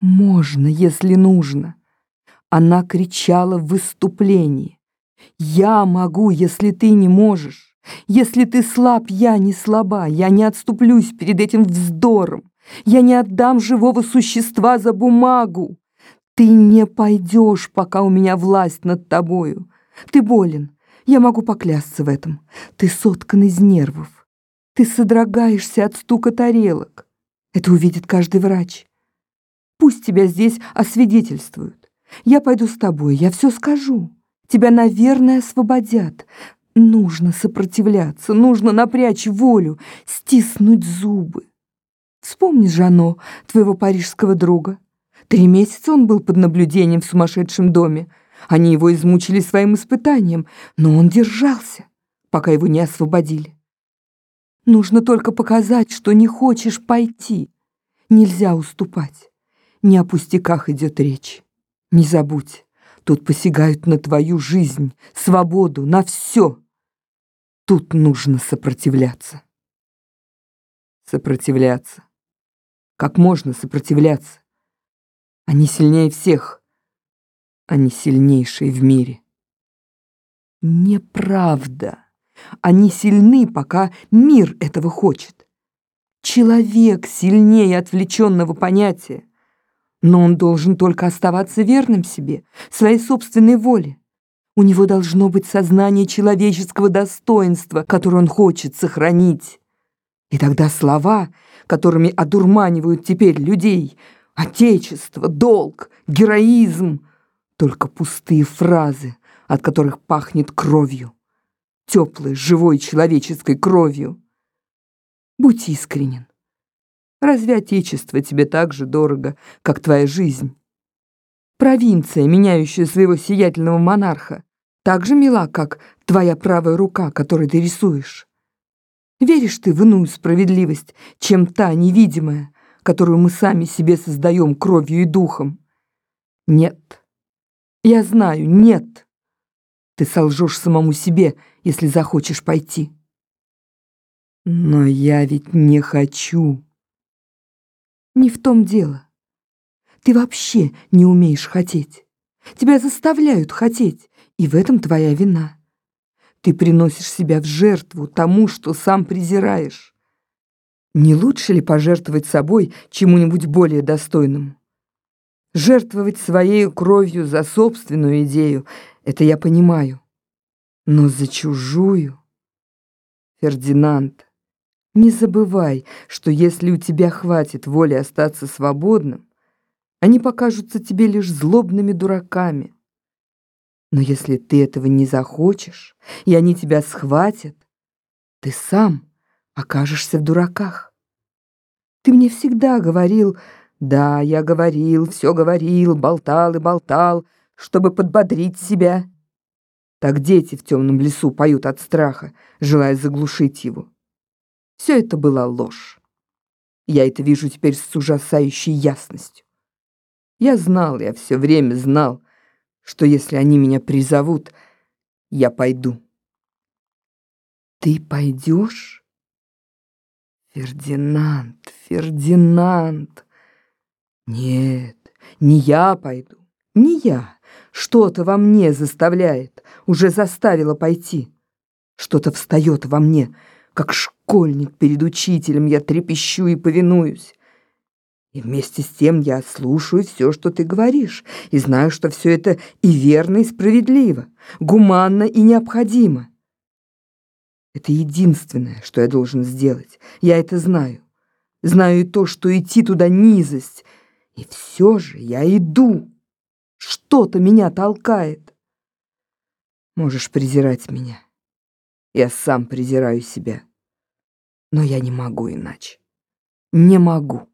Можно, если нужно. Она кричала в выступлении. «Я могу, если ты не можешь. Если ты слаб, я не слаба. Я не отступлюсь перед этим вздором. Я не отдам живого существа за бумагу. Ты не пойдешь, пока у меня власть над тобою. Ты болен. Я могу поклясться в этом. Ты соткан из нервов. Ты содрогаешься от стука тарелок. Это увидит каждый врач. Пусть тебя здесь освидетельствуют. Я пойду с тобой, я все скажу. Тебя, наверное, освободят. Нужно сопротивляться, нужно напрячь волю, стиснуть зубы. Вспомни Жано, твоего парижского друга. Три месяца он был под наблюдением в сумасшедшем доме. Они его измучили своим испытанием, но он держался, пока его не освободили. Нужно только показать, что не хочешь пойти. Нельзя уступать. Не о пустяках идет речь. Не забудь, тут посягают на твою жизнь, свободу, на все. Тут нужно сопротивляться. Сопротивляться. Как можно сопротивляться? Они сильнее всех. Они сильнейшие в мире. Неправда. Они сильны, пока мир этого хочет. Человек сильнее отвлеченного понятия. Но он должен только оставаться верным себе, своей собственной воле. У него должно быть сознание человеческого достоинства, которое он хочет сохранить. И тогда слова, которыми одурманивают теперь людей, отечество, долг, героизм, только пустые фразы, от которых пахнет кровью, теплой, живой человеческой кровью. Будь искренен. Разве отечество тебе так же дорого, как твоя жизнь? Провинция, меняющая своего сиятельного монарха, так же мила, как твоя правая рука, которой ты рисуешь. Веришь ты в иную справедливость, чем та невидимая, которую мы сами себе создаем кровью и духом? Нет. Я знаю, нет. Ты солжешь самому себе, если захочешь пойти. Но я ведь не хочу. Не в том дело. Ты вообще не умеешь хотеть. Тебя заставляют хотеть, и в этом твоя вина. Ты приносишь себя в жертву тому, что сам презираешь. Не лучше ли пожертвовать собой чему-нибудь более достойному? Жертвовать своей кровью за собственную идею — это я понимаю. Но за чужую... Фердинанд, не забывай, что если у тебя хватит воли остаться свободным, они покажутся тебе лишь злобными дураками. Но если ты этого не захочешь, и они тебя схватят, ты сам окажешься в дураках. Ты мне всегда говорил, да, я говорил, все говорил, болтал и болтал, чтобы подбодрить себя. Так дети в темном лесу поют от страха, желая заглушить его. Все это была ложь. Я это вижу теперь с ужасающей ясностью. Я знал, я все время знал, что если они меня призовут, я пойду. Ты пойдешь? Фердинанд, Фердинанд. Нет, не я пойду, не я. Что-то во мне заставляет, уже заставило пойти. Что-то встает во мне, как школьник перед учителем, я трепещу и повинуюсь. И вместе с тем я слушаю все, что ты говоришь, и знаю, что все это и верно, и справедливо, гуманно и необходимо. Это единственное, что я должен сделать. Я это знаю. Знаю и то, что идти туда низость. И все же я иду. Что-то меня толкает. Можешь презирать меня. Я сам презираю себя. Но я не могу иначе. Не могу.